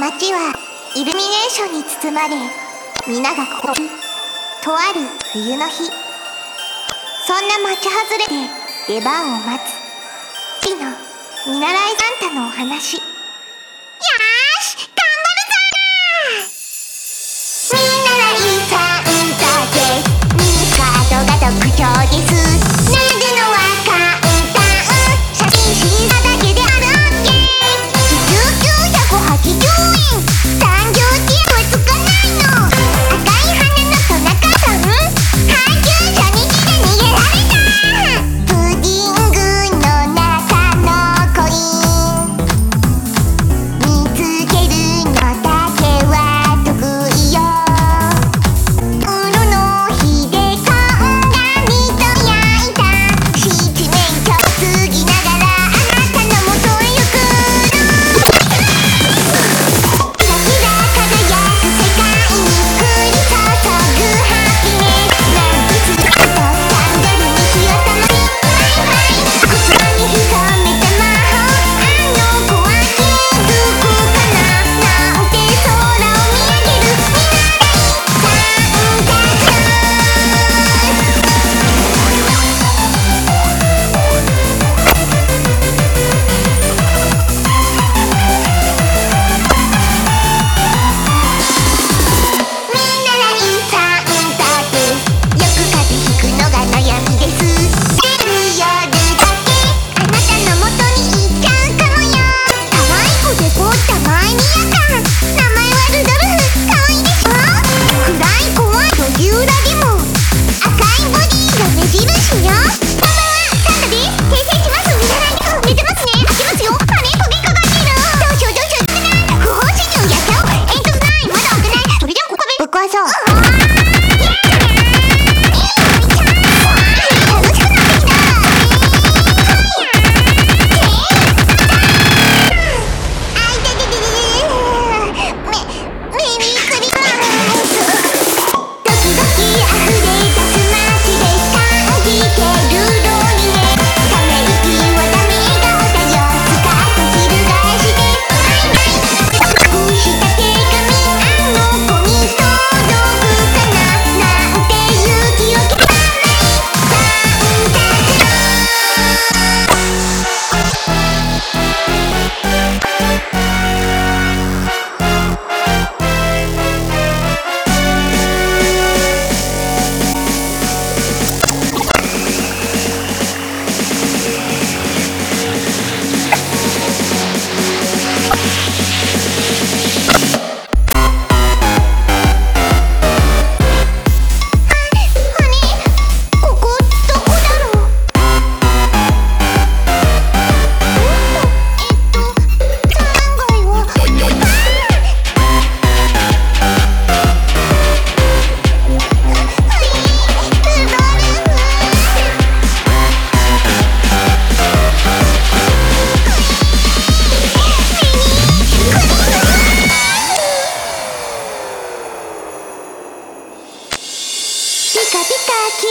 街はイルミネーションに包まれ皆がこことある冬の日。そんな町外れで出番を待つ。次の見習いサンタのお話。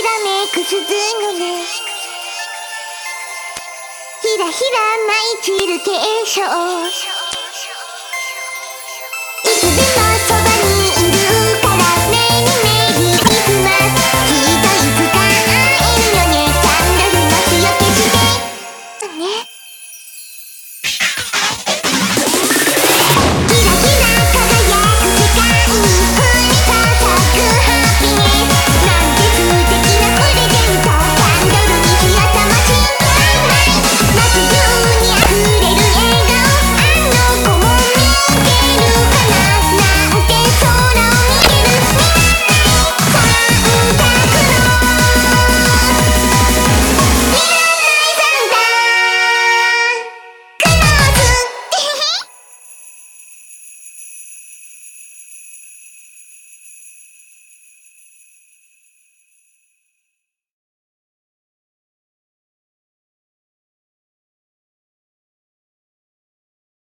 めくすのねひらひら舞い散る景色